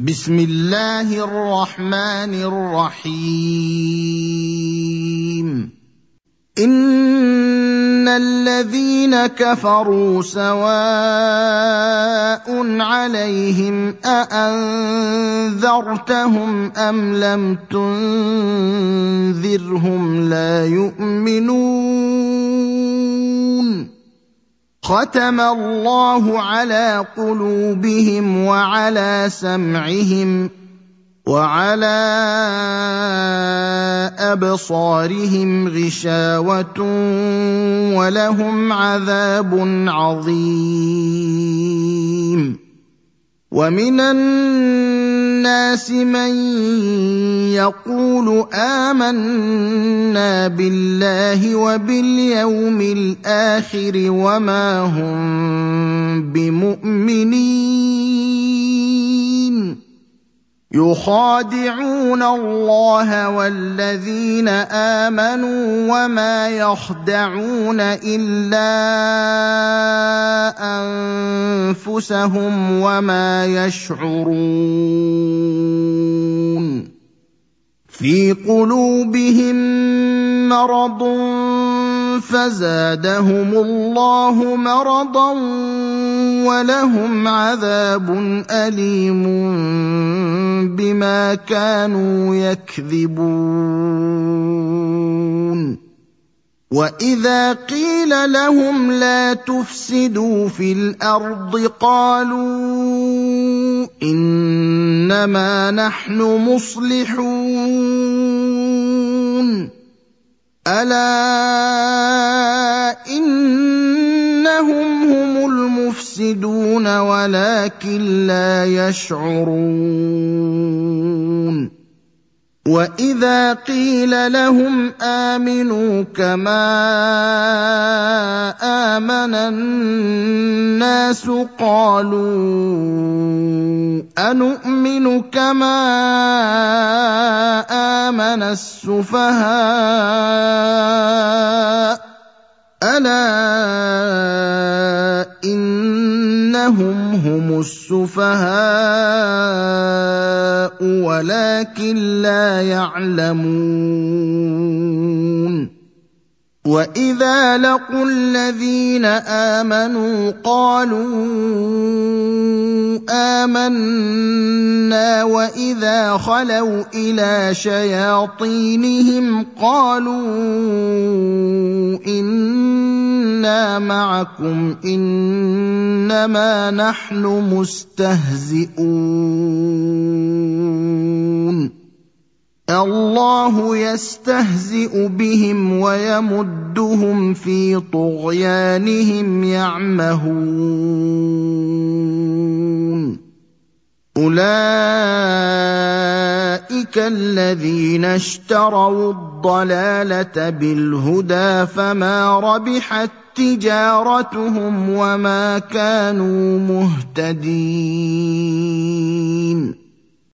بسم الله الرحمن الرحيم. إن الذين كفروا سواء عليهم أأنذرتهم أم لم تنذرهم لا يؤمنون. ختم الله على قلوبهم وعلى سمعهم وعلى أبصارهم غشاوة ولهم عذاب عظيم. ومن الناس من يقول آمنا بالله وباليوم الآخر وما هم بمؤمنين. يخادعون الله والذين آمنوا وما يخدعون إلا أنفسهم وما يشعرون في قلوبهم مرض فزادهم الله مرضا ولهم عذاب أليم بما كانوا يكذبون. وإذا قيل لهم لا تفسدوا في الأرض قالوا إنما نحن مصلحون. ألا إنهم هم المفسدون ولكن لا يشعرون. وإذا قيل لهم آمنوا كما آمن الناس قالوا انومن كما آمن السفهاء. ألا إنهم هم السفهاء ولكن لا يعلمون. وإذا لقوا الذين آمنوا قالوا آمنا وإذا خلوا إلى شياطينهم قالوا أنا معكم انما نحن مستهزئون الله يستهزئ بهم ويمدهم في طغيانهم يعمهون اولئك الذين اشتروا الضلاله بالهدى فما ربحت تجارتهم وما كانوا مهتدين